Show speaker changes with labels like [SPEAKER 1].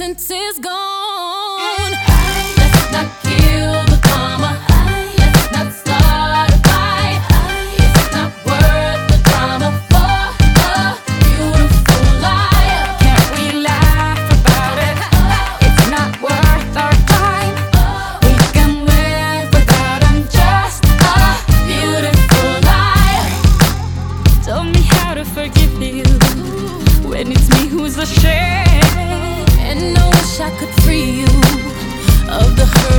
[SPEAKER 1] innocence is gone. Let's not kill the karma. Let's not start a fight. I, it's not worth the drama for a beautiful lie.
[SPEAKER 2] Can't we laugh about it? It's not worth our time. We can live without him, just
[SPEAKER 1] a beautiful lie.
[SPEAKER 2] Tell me how to forgive you when it's me who's ashamed.
[SPEAKER 1] I could free you of the hurt.